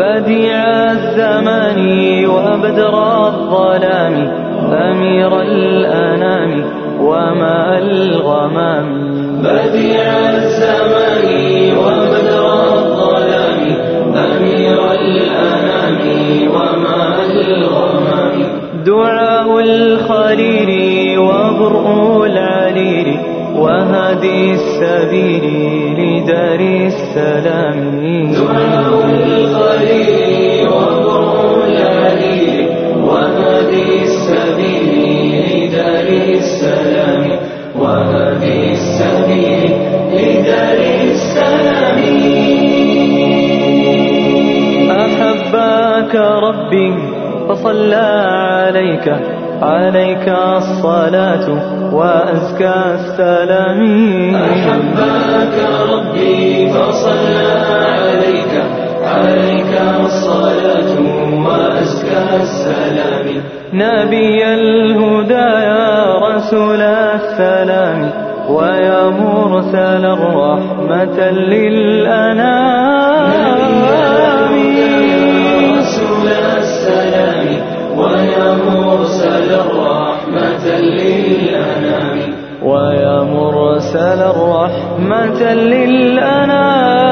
بديع الزمان وبدر الظلام أمير الأنام وماء الغمام. بديع الزمان وبدر الظلام أمير الأنام وماء الغمام. دعاء الخليل وبرء العليل وهدي السبيل لدار السلام. دعاء السلام وهدي السبيل لدار السلام. أحبك ربي فصلى عليك عليك الصلاة وأزكى السلام. أحبك ربي فصلى عليك عليك الصلاة وأزكى السلام. نبي الهدى رسول السلام ويا مرسل الرحمة للأنام. رسول السلام ويا مرسل الرحمة للأنام. ويا مرسل الرحمة للأنام.